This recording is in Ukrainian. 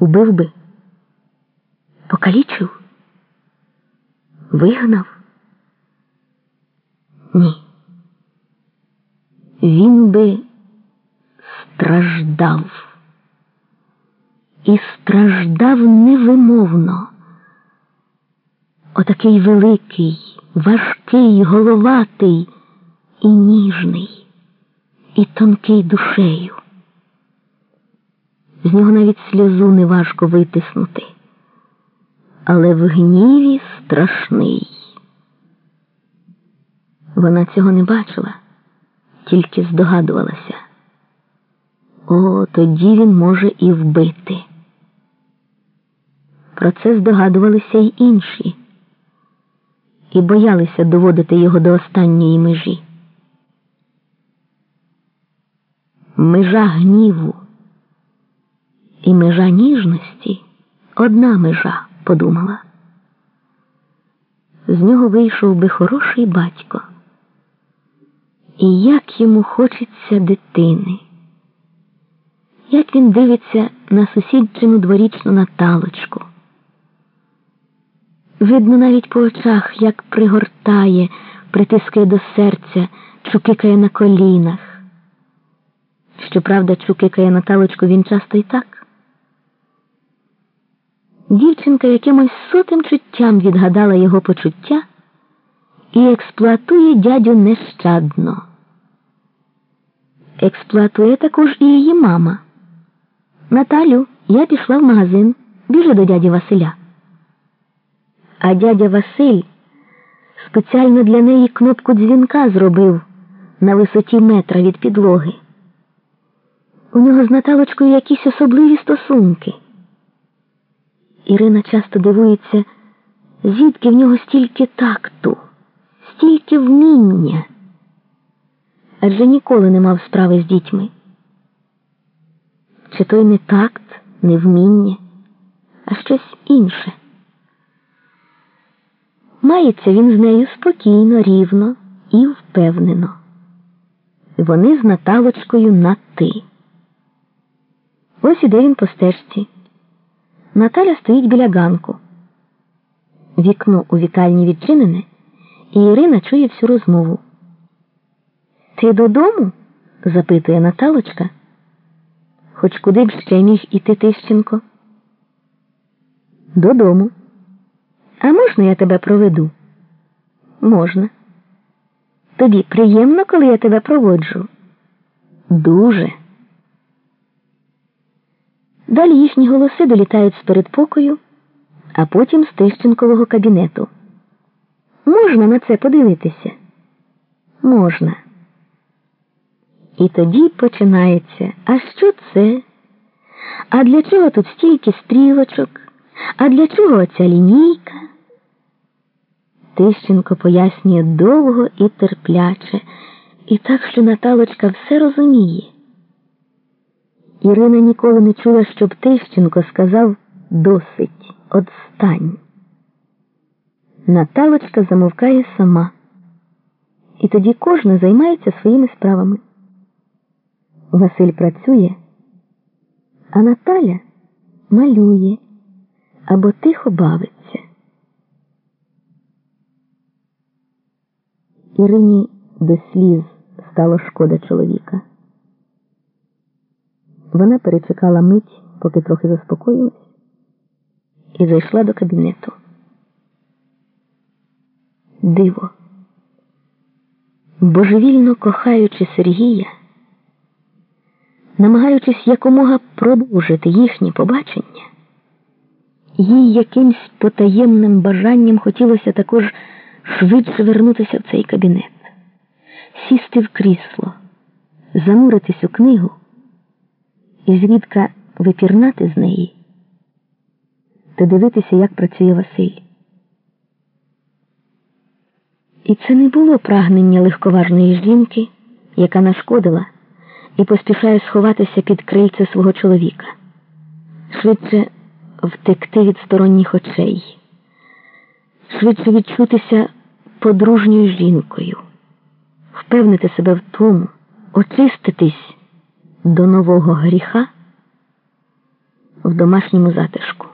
Убив би, покалічив, вигнав? Ні. Він би страждав. І страждав невимовно. Отакий великий, важкий, головатий і ніжний, і тонкий душею. З нього навіть сльозу неважко витиснути, але в гніві страшний. Вона цього не бачила, тільки здогадувалася. О, тоді він може і вбити. Про це здогадувалися й інші і боялися доводити його до останньої межі. Межа гніву і межа ніжності одна межа, подумала. З нього вийшов би хороший батько. І як йому хочеться дитини, як він дивиться на сусідчину дворічну Наталочку. Видно навіть по очах, як пригортає, притискає до серця, чукикає на колінах. Щоправда, чукикає Наталочку він часто і так. Дівчинка якимось сотим чуттям відгадала його почуття і експлуатує дядю нещадно. Експлуатує також і її мама. Наталю, я пішла в магазин, біжи до дяді Василя. А дядя Василь спеціально для неї кнопку дзвінка зробив на висоті метра від підлоги. У нього з Наталочкою якісь особливі стосунки. Ірина часто дивується, звідки в нього стільки такту, стільки вміння. Адже ніколи не мав справи з дітьми. Чи той не такт, не вміння, а щось інше. Мається він з нею спокійно, рівно і впевнено. Вони з Наталочкою на ти. Ось іде він по стежці. Наталя стоїть біля ганку. Вікно у вітальні відчинене, і Ірина чує всю розмову. Ти додому? запитує Наталочка. Хоч куди б ще міг іти Тищенко? Додому. А можна я тебе проведу? Можна. Тобі приємно, коли я тебе проводжу? Дуже. Далі їхні голоси долітають з передпокою, а потім з Тищенкового кабінету. Можна на це подивитися? Можна. І тоді починається. А що це? А для чого тут стільки стрілочок? А для чого ця лінійка? Тищенко пояснює довго і терпляче, і так, що Наталочка все розуміє. Ірина ніколи не чула, щоб Тищенко сказав досить, отстань. Наталочка замовкає сама, і тоді кожна займається своїми справами. Василь працює, а Наталя малює або тихо бавиться. Ірині до сліз стало шкода чоловіка. Вона перечекала мить, поки трохи заспокоїлась, і зайшла до кабінету. Диво, божевільно кохаючи Сергія, намагаючись якомога продовжити їхні побачення, їй якимсь потаємним бажанням хотілося також швидше вернутися в цей кабінет, сісти в крісло, зануритись у книгу і зрідка випірнати з неї? Та дивитися, як працює Василь. І це не було прагнення легковажної жінки, яка нашкодила і поспішає сховатися під крильце свого чоловіка, швидше втекти від сторонніх очей, швидше відчутися подружньою жінкою, впевнити себе в тому, очиститись до нового гріха. в домашньому затишку.